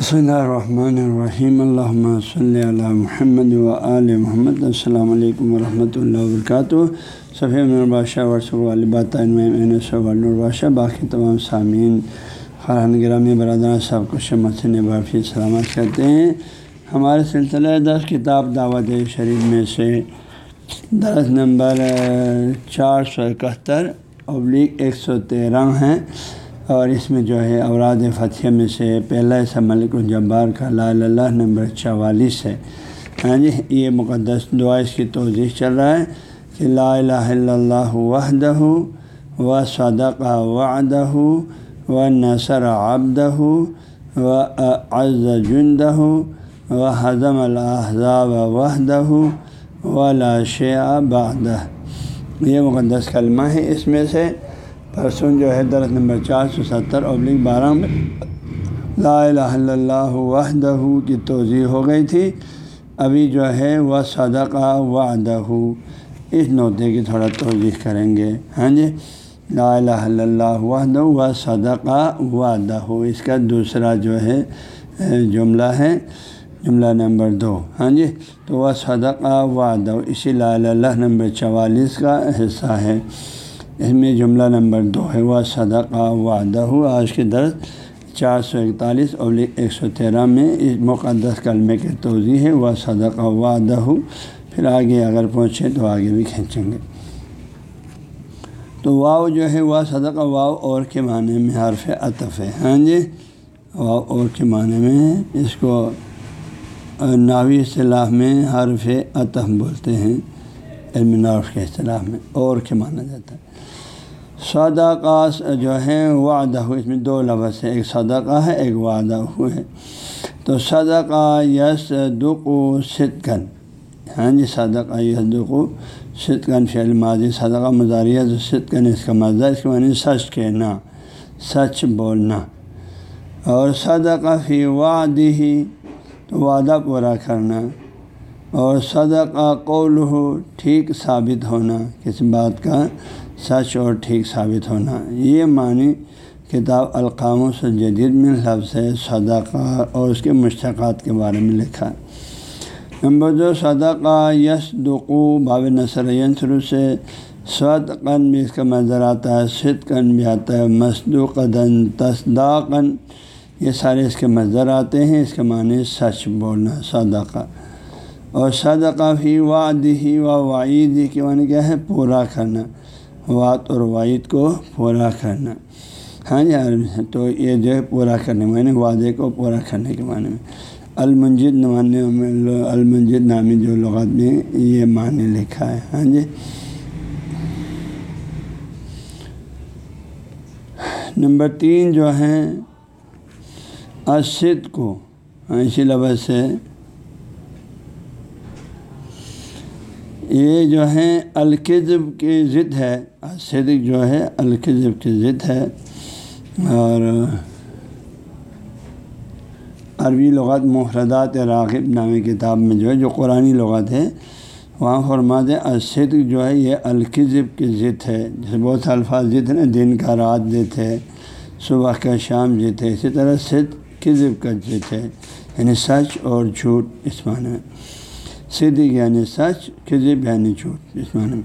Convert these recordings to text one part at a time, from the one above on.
بسم اللہ الرحمن الرحیم الحمۃ صلی اللہ محمد و آل محمد السلام علیکم ورحمۃ اللہ وبرکاتہ صفی نوربادشاہ ورثہ البادشہ باقی تمام سامعین خران گرامی برادر سب کو شمت سے بافی سلامت کرتے ہیں ہمارے سلسلہ دس کتاب دعوت شریف میں سے درس نمبر چار سو اکہتر ابلیغ ایک سو تیرہ ہیں اور اس میں جو ہے اوراد فتح میں سے پہلا ایسا ملک الجبار کا لا اللہ نمبر چوالیس ہے۔ ہاں جی یہ مقدس دعا اس کی توضیح چل رہا ہے کہ لا الہ الا اللہ وحدہ و صدق وعدہ و نثر آبدہ و عز جندہ و حضم الحضاب وحدہ و لاشع بعدہ۔ یہ مقدس کلمہ ہے اس میں سے۔ پرسوں جو ہے درخت نمبر چار سو ستر ابلک بارہ میں لا الہ الا اللہ وحدہ کی توضیع ہو گئی تھی۔ ابھی جو ہے وہ صدقہ وعدہ اس نوتے کی تھوڑا توضیح کریں گے۔ ہاں جی؟ لا الہ الا اللہ وحدہ و صدقہ وعدہ اس کا دوسرا جو ہے، جملہ ہے، جملہ نمبر دو۔ ہاں جی؟ تو وہ صدقہ وعدہ اسی لا اللہ نمبر چوالیس کا حصہ ہے۔ اس میں جملہ نمبر دو ہے وہ صدقہ وعدہ آج کے درس چار سو اکتالیس اور ایک سو تیرہ میں اس مقدس کلمے کے توضیع ہے وہ صدقہ وعدہ پھر آگے اگر پہنچے تو آگے بھی کھینچیں گے۔ تو واؤ جو ہے وہ صدقہ واؤ اور کے معنی میں حرف عطف ہے۔ ہاں جی واؤ اور کے معنی میں اس کو ناوی اصطلاح میں حرف عطف بولتے ہیں، علم نعرف کے اصطلاح میں اور کے مانا جاتا ہے۔ صدقہ جو ہے، وعدہ ہو۔ اس میں دو لفظ ہے ایک صدقہ ہے، ایک وعدہ ہو ہے۔ تو صدقہ یس دق و صدقن ہاں جی صدقہ یس دق و صدقن فعل ماضی، صدقہ مظاہرہ صدقن اس کا مزہ اس کے معنی سچ کہنا، سچ بولنا۔ اور صدقہ فی وعدی ہی تو وعدہ پورا کرنا۔ اور صدقہ قول ہو ٹھیک ثابت ہونا کسی بات کا؟ سچ اور ٹھیک ثابت ہونا۔ یہ معنی کتاب القام سے جدید میں لفظ ہے صدقہ اور اس کے مشتقات کے بارے میں لکھا۔ ہے نمبر دو، صدقہ یس دقو باب نثر ینسر یعنی سے صدقن بھی اس کا منظر آتا ہے صدقن بھی آتا ہے مسدوقن تصداقن یہ سارے اس کے منظر آتے ہیں، اس کے معنی سچ بولنا، صدقہ۔ اور صدقہ فی وعدی ہی و وعید کے معنی کیا ہے؟ پورا کرنا۔ وعد اور وعید کو پورا کرنا۔ ہاں جی تو یہ جو ہے پورا کرنے معنی، وعدے کو پورا کرنے کے معنی۔ میں المنجد نمانے میں المنجد نامی جو لغات میں یہ معنی لکھا ہے۔ ہاں جی۔ نمبر تین جو ہیں اسد کو ہاں اسی لفظ سے یہ جو ہے القذب کی ضد ہے صدق جو ہے القذب کی ضد ہے۔ اور عربی لغات محردات راغب نامی کتاب میں جو ہے، جو قرآن لغات ہے، وہاں فرماد اسد جو ہے، یہ القذب کی ضد ہے۔ جیسے بہت سے الفاظ ضد ہیں، دن کا رات ضد ہے، صبح کا شام ضد ہے، اسی طرح صد کذب کا ضد ہے۔ یعنی سچ اور جھوٹ اس معنی میں۔ صدق یعنی سچ کذب یعنی جھوٹ، اس معنی میں۔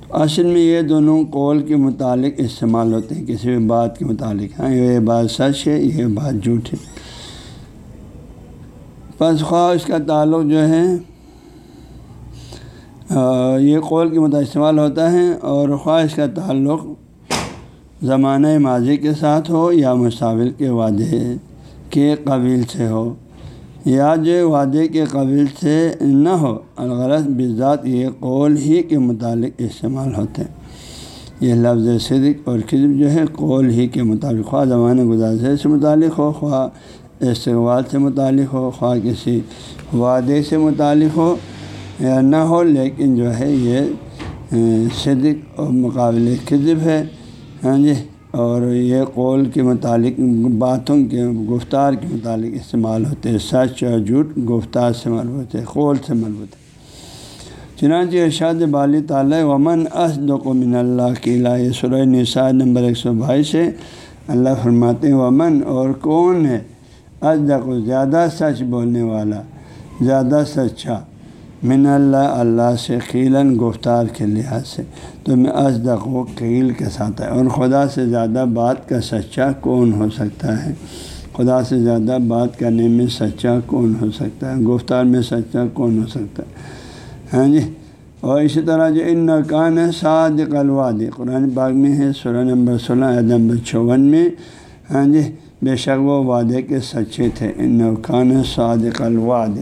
تو اصل میں یہ دونوں قول کے متعلق استعمال ہوتے ہیں، کسی بھی بات کے متعلق۔ ہاں یہ بات سچ ہے، یہ بات جھوٹ ہے۔ پس خواہ اس کا تعلق جو ہے یہ قول کے مطابق استعمال ہوتا ہے اور خواہ اس کا تعلق زمانہ ماضی کے ساتھ ہو یا مستقبل کے وعدے کے قبیل سے ہو۔ یا جو وعدے کے قبیل سے نہ ہو، الغرض بذات یہ قول ہی کے متعلق استعمال ہوتے۔ ہیں یہ لفظ صدق اور قزب جو ہے، قول ہی کے مطابق خواہ زمانے گزارے سے متعلق ہو، خواہ استقبال سے متعلق ہو، خواہ کسی وعدے سے متعلق ہو یا نہ ہو، لیکن جو ہے یہ صدق اور مقابل قزب ہے۔ ہاں جی؟ اور یہ قول کے متعلق باتوں کے گفتار کے متعلق استعمال ہوتے ہیں۔ سچ اور جھوٹ گفتار سے مربوط ہے قول سے مربوط ہے چنانچہ ارشاد بالی تعالیٰ، ومن اسدق من اللہ کی لائے سرح نثار نمبر ایک سو بائیس سے اللہ فرماتے ہیں، ومن اور کون ہے؟ ازدق زیادہ سچ بولنے والا، زیادہ سچا۔ من اللہ اللہ سے قیلاً گفتار کے لحاظ سے۔ تو میں ازدق و قیل کے ساتھ ہے اور خدا سے زیادہ بات کا سچا کون ہو سکتا ہے؟ خدا سے زیادہ بات کرنے میں سچا کون ہو سکتا ہے؟ گفتار میں سچا کون ہو سکتا ہے؟ ہاں جی۔ اور اسی طرح جو ان نقان ہے صادق الواد قرآن باغ میں ہے، سورہ نمبر سولہ نمبر چون میں۔ ہاں جی بے شک وہ وعدے کے سچے تھے۔ ان نقان صادق الواد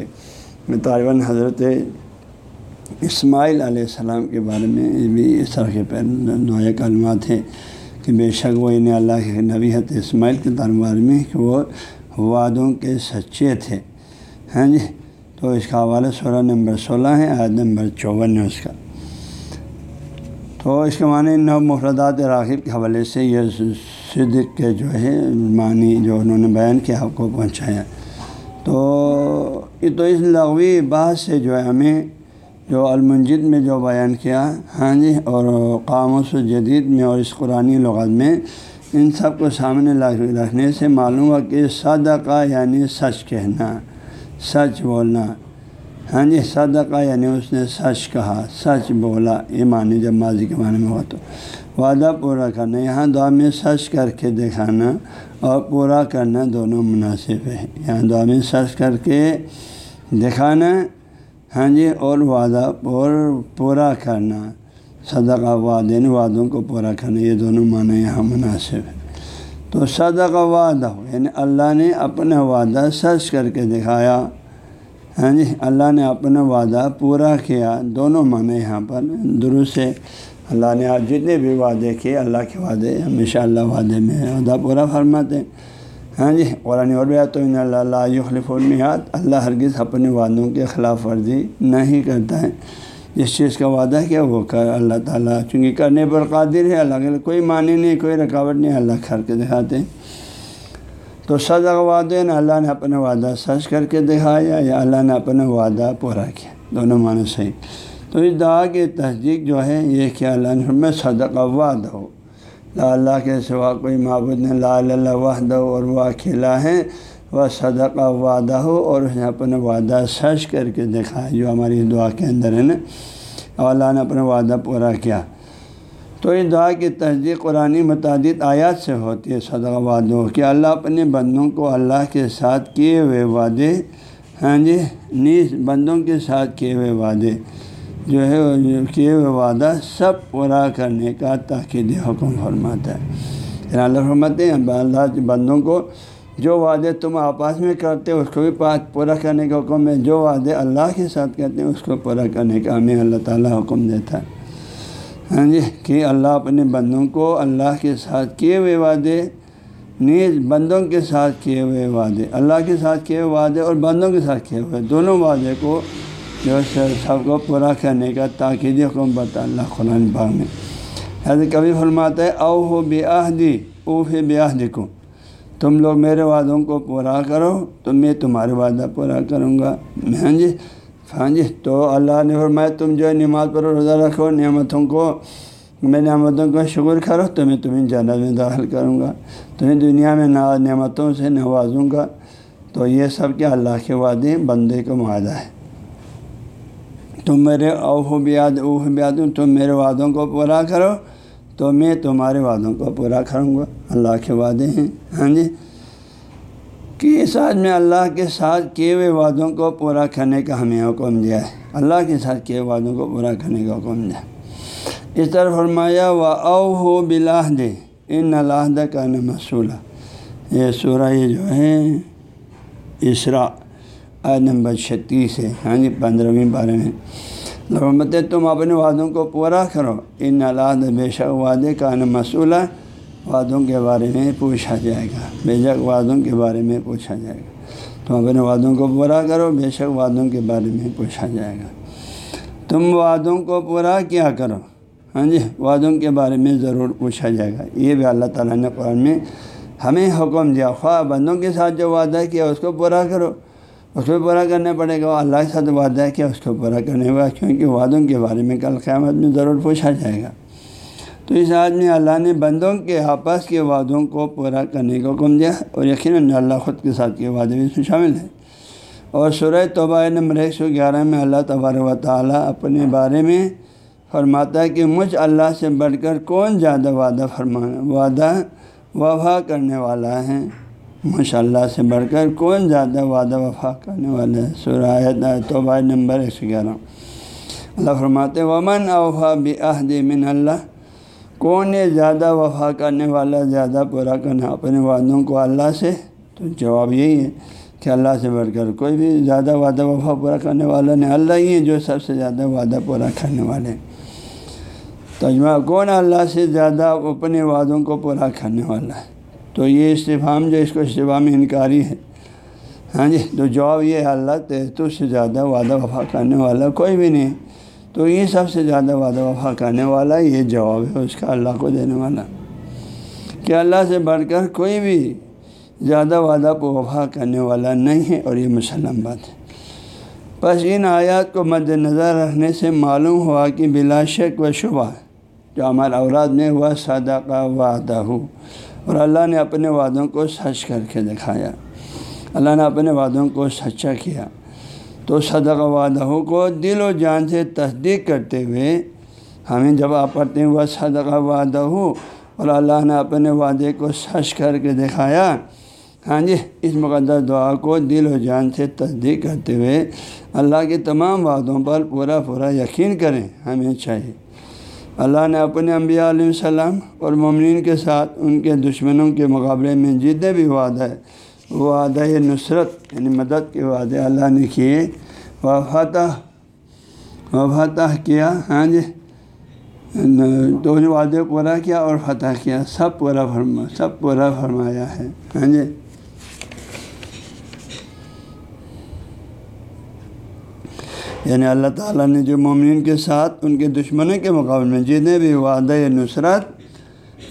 طالباً حضرت اسماعیل علیہ السلام کے بارے میں بھی اس طرح کے نوع کلمات تھے کہ بے شک وہ انہیں اللہ کے نبی حت اسماعیل کے دربار میں کہ وہ وعدوں کے سچے تھے۔ ہاں جی؟ تو اس کا حوالہ سولہ نمبر سولہ ہے عید نمبر چون ہے اس کا۔ تو اس کے معنی نو مفردات راغب کے حوالے سے یہ صدق کے جو ہے، معنی جو انہوں نے بیان کیا، آپ کو پہنچایا۔ تو تو اس لغوی بات سے جو ہے ہمیں جو المنجد میں جو بیان کیا ہاں جی اور قاموس و جدید میں اور اس قرآن لغت میں، ان سب کو سامنے رکھنے سے معلوم ہوا کہ صدقہ یعنی سچ کہنا، سچ بولنا۔ ہاں جی صدقہ یعنی اس نے سچ کہا، سچ بولا یہ معنی جب ماضی کے معنی میں ہوا تو۔ وعدہ پورا کرنا، یہاں دعا میں سچ کر کے دکھانا اور پورا کرنا دونوں مناسب ہے۔ یہاں دعا میں سچ کر کے دکھانا ہاں جی اور وعدہ اور پورا کرنا۔ صدقہ وعدین یعنی وعدوں کو پورا کرنا، یہ دونوں معنی یہاں مناسب ہے تو صدقہ وعدہ یعنی اللہ نے اپنا وعدہ سچ کر کے دکھایا۔ ہاں جی اللہ نے اپنا وعدہ پورا کیا۔ دونوں معنی یہاں پر درست ہے اللہ نے آپ جتنے بھی وعدے کیے، اللہ کے وعدے ہمیشہ اللہ وعدے میں وعدہ پورا فرماتے ہیں۔ ہاں جی قرآن اور بھی تو ان اللہ یخلف المیات اللہ ہرگز اپنے وعدوں کے خلاف ورزی نہیں کرتا ہے۔ جس چیز کا وعدہ کیا؟ وہ کر اللہ تعالیٰ چونکہ کرنے پر قادر ہے، اللہ کے کوئی معنی نہیں، کوئی رکاوٹ نہیں، اللہ کر کے دکھاتے ہیں تو سزا وعدے نا اللہ نے اپنا وعدہ سچ کر کے دکھایا یا اللہ نے اپنا وعدہ پورا کیا؟ دونوں معنی صحیح۔ تو اس دعا کی تصدیق جو ہے یہ کہ اللہ نے میں صدقہ وعدہ ہو۔ لا اللہ کے سوا کوئی معبود نے لا اللہ وحدہ اور وہ اکیلا ہے۔ وہ صدقہ وعدہ ہو اور اس نے اپنا وعدہ سچ کر کے دکھایا، جو ہماری دعا کے اندر ہے نا۔ اور اللہ نے اپنا وعدہ پورا کیا۔ تو اس دعا کی تصدیق قرآن متعدد آیات سے ہوتی ہے، صدقہ وعدہ، کہ اللہ اپنے بندوں کو اللہ کے ساتھ کیے ہوئے وعدے ہاں جی نیز بندوں کے ساتھ کیے ہوئے وعدے جو ہے، کیے ہوئے وعدہ سب پورا کرنے کا تاکید حکم فرماتا ہے۔ یعنی اللہ فرماتے ہیں اللہ بندوں کو جو وعدے تم آپس میں کرتے اس کو بھی پورا کرنے کا حکم ہے۔ جو وعدے اللہ کے ساتھ کرتے ہیں، اس کو پورا کرنے کا ہمیں اللہ تعالیٰ حکم دیتا ہے۔ ہاں جی کہ اللہ اپنے بندوں کو اللہ کے ساتھ کیے ہوئے وعدے، نیز بندوں کے ساتھ کیے ہوئے وعدے، اللہ کے ساتھ کیے ہوئے وعدے اور بندوں کے ساتھ کیے ہوئے دونوں وعدے کو جو سب کو پورا کرنے کا تاکید حکم بتا اللہ قرآن باغ میں۔ حضرت کبھی فرماتا ہے او ہو بیاہدی او ہے بیاہدی کو تم لوگ میرے وعدوں کو پورا کرو، تو میں تمہارے وعدہ پورا کروں گا۔ ہاں جی ہاں جی تو اللہ نے فرمایا، تم جو ہے نماز پر روزہ رکھو، نعمتوں کو، میں نعمتوں کا شکر کرو تو میں تمہیں جنت میں داخل کروں گا، تمہیں دنیا میں نعمتوں سے نوازوں گا۔ تو یہ سب کیا اللہ کے وعدے بندے کا معاہدہ ہے۔ تم میرے اوہ بیاد اوہ بیاد تم میرے وعدوں کو پورا کرو، تو میں تمہارے وعدوں کو پورا کروں گا۔ اللہ کے وعدے ہیں ہاں جی۔ کہ ساتھ میں اللہ کے ساتھ کیے ہوئے وعدوں کو پورا کرنے کا ہمیں حکم دیا ہے؟ اللہ کے ساتھ کیے وعدوں کو پورا کرنے کا حکم دیا اس طرح فرمایا و او ہو بلاہ دے ان اللہ کا نمسولہ یہ سورہ یہ جو ہے اسرا آج نمبر چھتیس ہے۔ ہاں جی پندرہویں بارے میں۔ رحمت تم اپنے وعدوں کو پورا کرو۔ ان اللہ بے شک وعدے کا مسئلہ وعدوں کے بارے میں پوچھا جائے گا۔ بے شک وعدوں کے بارے میں پوچھا جائے گا۔ تم اپنے وعدوں کو پورا کرو، بے شک وعدوں کے بارے میں پوچھا جائے گا۔ تم وعدوں کو پورا کیا کرو؟ ہاں جی وعدوں کے بارے میں ضرور پوچھا جائے گا۔ یہ بھی اللہ تعالیٰ نے قرآن میں ہمیں حکم دیا۔ خواہ بندوں کے ساتھ جو وعدہ کیا، اس کو پورا کرو۔ اس کو پورا کرنا پڑے گا اللہ کے ساتھ وعدہ ہے کہ اس کو پورا کرنے کا کیونکہ وعدوں کے بارے میں کل قیامت میں ضرور پوچھا جائے گا۔ تو اس آدمی اللہ نے بندوں کے آپس کے وعدوں کو پورا کرنے کا حکم دیا اور یقیناً اللہ خود کے ساتھ کے وعدے بھی اس میں شامل ہیں۔ اور سورہ توبہ نمبر ایک سو گیارہ میں اللہ تبار و تعالیٰ اپنے بارے میں فرماتا ہے کہ مجھ اللہ سے بڑھ کر کون زیادہ وعدہ فرما، وعدہ وفا کرنے والا ہے؟ ماشاء اللہ سے بڑھ کر کون زیادہ وعدہ وفا کرنے والا ہے؟ سورہ توبہ نمبر ایک سو گیارہ۔ اللہ فرماتے ومن اوفا بعہد من اللہ کون ہے زیادہ وفا کرنے والا، زیادہ پورا کرنا اپنے وعدوں کو اللہ سے؟ تو جواب یہی ہے کہ اللہ سے بڑھ کر کوئی بھی زیادہ وعدہ وفا پورا کرنے والا نہیں، اللہ ہی ہے جو سب سے زیادہ وعدہ پورا کرنے والے تجمہ، کون اللہ سے زیادہ اپنے وعدوں کو پورا کرنے والا ہے؟ تو یہ استفام جو، اس کو استفام انکاری ہے۔ ہاں جی تو جواب یہ ہے، اللہ تو سے زیادہ وعدہ وفا کرنے والا کوئی بھی نہیں۔ تو یہ سب سے زیادہ وعدہ وفا کرنے والا یہ جواب ہے، اس کا اللہ کو دینے والا۔ کہ اللہ سے بڑھ کر کوئی بھی زیادہ وعدہ کو وفا کرنے والا نہیں ہے اور یہ مسلم بات ہے۔ بس ان آیات کو مد نظر رکھنے سے معلوم ہوا کہ بلا شک و شبہ جو ہمارے اوراد میں ہوا سادہ کا وعدہ ہو۔ اور اللہ نے اپنے وعدوں کو سچ کر کے دکھایا۔ اللہ نے اپنے وعدوں کو سچا کیا۔ تو صدق وعدہ کو دل و جان سے تصدیق کرتے ہوئے ہمیں جب آپ پڑھتے ہیں وہ صدق وعدہ ہو اور اللہ نے اپنے وعدے کو سچ کر کے دکھایا۔ ہاں جی اس مقدس دعا کو دل و جان سے تصدیق کرتے ہوئے اللہ کے تمام وعدوں پر پورا پورا یقین کریں۔ ہمیں چاہیے۔ اللہ نے اپنے انبیاء علیہ السلام اور ممنین کے ساتھ ان کے دشمنوں کے مقابلے میں جتنے بھی وعدہ ہے وعدہ نصرت یعنی مدد کے وعدے اللہ نے کیے۔ و فتح و فتح کیا ہاں جی؟ تو وعدے پورا کیا اور فتح کیا۔ سب پورا فرما، سب پورا فرمایا ہے۔ ہاں جی؟ یعنی اللہ تعالیٰ نے جو مومنین کے ساتھ، ان کے دشمنوں کے مقابلے میں جتنے بھی وعدہ نصرت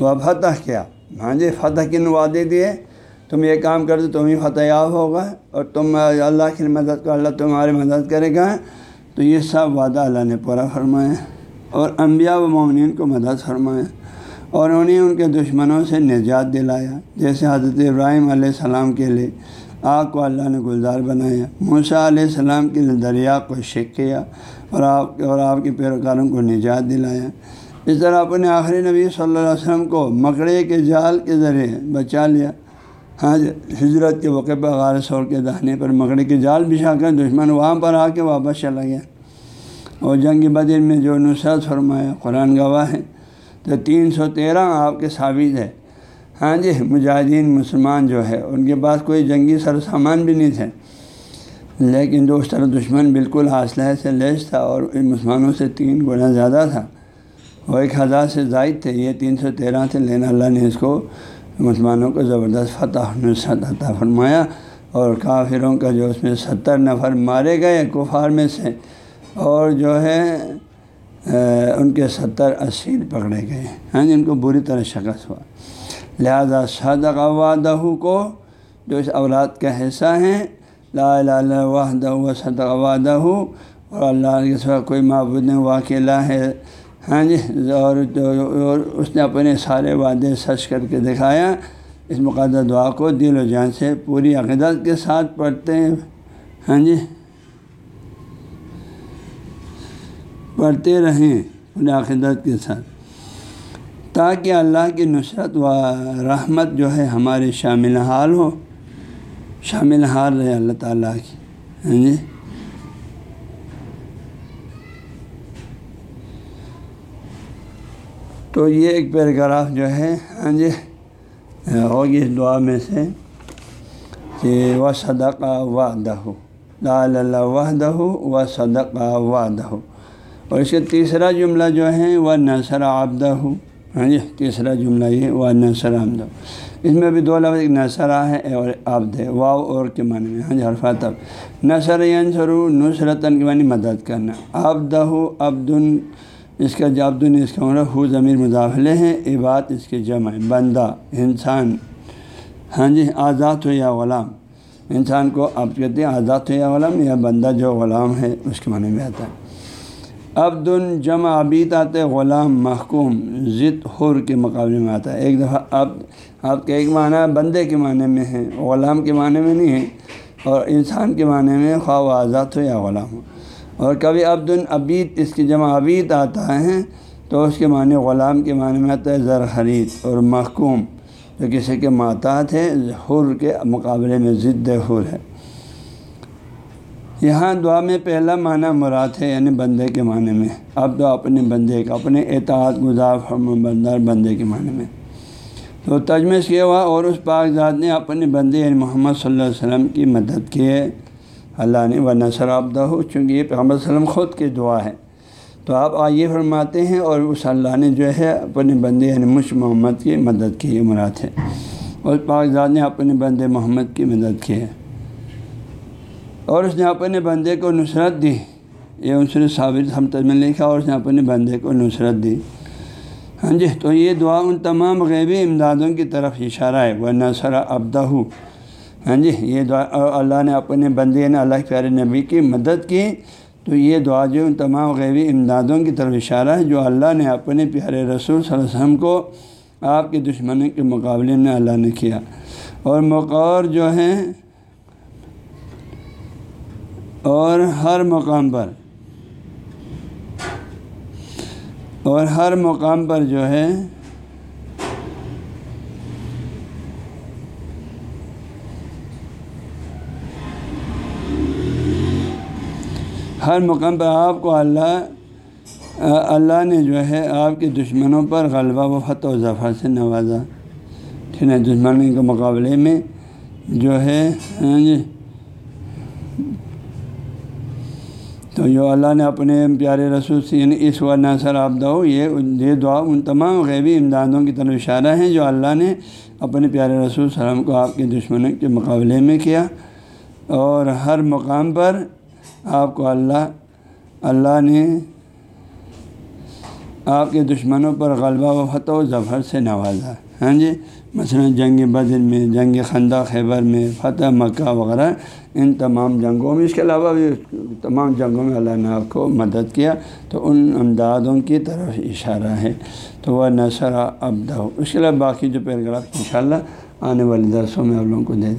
و فتح کیا۔ ہاں جی؟ فتح کن وعدے دیے؟ تم یہ کام کر دو، تم ہی فتح یاب ہوگا اور تم اللہ کی مدد کو اللہ تمہاری مدد کرے گا۔ تو یہ سب وعدہ اللہ نے پورا فرمایا اور انبیاء و مومنین کو مدد فرمایا اور انہیں ان کے دشمنوں سے نجات دلایا۔ جیسے حضرت ابراہیم علیہ السلام کے لیے آگ کو اللہ نے گلزار بنایا، موسیٰ علیہ السلام کے لیے دریا کو شک کیا اور آپ اور آپ کے پیروکاروں کو نجات دلایا۔ اس طرح اپنے آخری نبی صلی اللہ علیہ وسلم کو مکڑے کے جال کے ذریعے بچا لیا۔ ہاں ہجرت کے موقع پر غار سور کے دہنے پر مکڑے کے جال بچھا کر دشمن وہاں پر آ کے واپس چلا گیا۔ اور جنگ بدر میں جو نصرت فرمایا، قرآن گواہ ہے، تو تین سو تیرہ آپ کے ثابت ہے۔ ہاں جی مجاہدین مسلمان جو ہے، ان کے پاس کوئی جنگی سر سامان بھی نہیں تھے۔ لیکن جو اس طرح دشمن بالکل حاصلہ سے لیس تھا اور ان مسلمانوں سے تین گنا زیادہ تھا۔ وہ ایک ہزار سے زائد تھے، یہ تین سو تیرہ تھے لینا۔ اللہ نے اس کو مسلمانوں کو زبردست فتح نصرت عطا فرمایا اور کافروں کا جو اس میں ستر نفر مارے گئے کفار میں سے اور جو ہے ان کے ستر اسیر پکڑے گئے۔ ہاں جی ان کو بری طرح شکست ہوا۔ لہذا صدق وعدہ کو جو اس اولاد کا حصہ ہیں، لا الہ وحدہ و صدق وعدہ، اور اللہ کے سوا کوئی معبود واقعہ ہے۔ ہاں جی اور اس نے اپنے سارے وعدے سچ کر کے دکھایا۔ اس مقدس دعا کو دل و جان سے پوری عقیدت کے ساتھ پڑھتے ہیں۔ ہاں جی۔ پڑھتے رہیں پوری عقیدت کے ساتھ۔ تاکہ اللہ کی نصرت و رحمت جو ہے ہمارے شامل حال ہو۔ شامل حال رہے اللہ تعالیٰ کی۔ ہاں جی۔ تو یہ ایک پیراگراف جو ہے ہاں جی ہوگی اس دعا میں سے کہ و صدقہ وعدہ، لا اللہ وحدہ و صدقہ وعدہ۔ اور اس کے تیسرا جملہ جو ہے وہ نثر آبدہ ہاں جی تیسرا جملہ یہ وہ نثر آمدہ اس میں بھی دو لفظ، ایک نثرا ہے اور آبد ہے واؤ اور کے معنی میں ہاں جی حرفات اب نثر ینسرو نصرتاً کے معنی مدد کرنا۔ آبدہ عبد اس کا جابد نے اس کا مطلب عمر ہو ضمیر مداخلے ہیں عباد اس کے جمع بندہ، انسان۔ ہاں جی آزاد ہو یا غلام؟ انسان کو آپ کہتے ہیں آزاد ہو یا غلام؟ یا بندہ جو غلام ہے، اس کے معنی میں آتا ہے۔ عبد جمع عبید آتے غلام محکوم، ضد، حر کے مقابلے میں آتا ہے۔ ایک دفعہ اب آپ کے ایک معنی بندے کے معنی میں ہے، غلام کے معنی میں نہیں ہے، اور انسان کے معنی میں خواہ آزاد ہو یا غلام ہو۔ اور کبھی عبد العبید اس کی جمع عبید آتا ہے تو اس کے معنی غلام کے معنی میں آتا ہے زر خرید اور محکوم، جو کسی کے ماتات ہے، حر کے مقابلے میں ضد حر ہے۔ یہاں دعا میں پہلا معنی مراد ہے یعنی بندے کے معنی میں۔ اب تو اپنے بندے کا، اپنے اعتعاد گزار بندر بندے کے معنی میں۔ تو تجمش کیا ہوا اور اس پاک ذات نے اپنے بندے یعنی محمد صلی اللہ علیہ وسلم کی مدد کی ہے۔ اللہ نے و نثر آبدہ ہو، چونکہ یہ محمد وسلم خود کی دعا ہے۔ تو آپ آئیے فرماتے ہیں اور اس اللہ نے جو ہے اپنے بندے یعنی مش محمد کی مدد کی مراد ہے۔ اور پاک ذات نے اپنے بندے محمد کی مدد کی ہے۔ اور اس نے اپنے بندے کو نصرت دی۔ یہ عنصر ثابت ہم تجمل لکھا، اور اس نے اپنے بندے کو نصرت دی۔ ہاں جی تو یہ دعا ان تمام غیبی امدادوں کی طرف اشارہ ہے۔ وہ نثر ابدہ ہاں جی یہ دعا، اللہ نے اپنے بندے نے اللہ پیارے نبی کی مدد کی۔ تو یہ دعا جو ان تمام غیبی امدادوں کی طرف اشارہ ہے، جو اللہ نے اپنے پیارے رسول صلی اللہ علیہ وسلم کو آپ کے دشمنوں کے مقابلے میں اللہ نے کیا۔ اور مقور جو ہیں اور ہر مقام پر، اور ہر مقام پر جو ہے ہر مقام پر آپ کو اللہ اللہ نے جو ہے آپ کے دشمنوں پر غلبہ و فتح و ظفر سے نوازا۔ ٹھیک ہے دشمنوں کے مقابلے میں جو ہے ہاں جی۔ تو جو اللہ نے اپنے پیارے رسول سے یعنی اس و نثر آپ دو یہ یہ دعا ان تمام غیبی امدادوں کی طرف اشارہ ہیں جو اللہ نے اپنے پیارے رسول وسلم کو آپ کے دشمنوں کے مقابلے میں کیا۔ اور ہر مقام پر آپ کو اللہ اللہ نے آپ کے دشمنوں پر غلبہ و فتح و ظفر سے نوازا۔ ہاں جی؟ مثلاً جنگ بدر میں، جنگ خندہ خیبر میں، فتح مکہ وغیرہ، ان تمام جنگوں میں۔ اس کے علاوہ بھی تمام جنگوں میں اللہ نے آپ کو مدد کیا۔ تو ان امدادوں کی طرف اشارہ ہے۔ تو وہ نثر ابدا اس کے علاوہ باقی جو پیراگراف ان شاء اللہ آنے والے درسوں میں آپ لوگوں کو دے دیں۔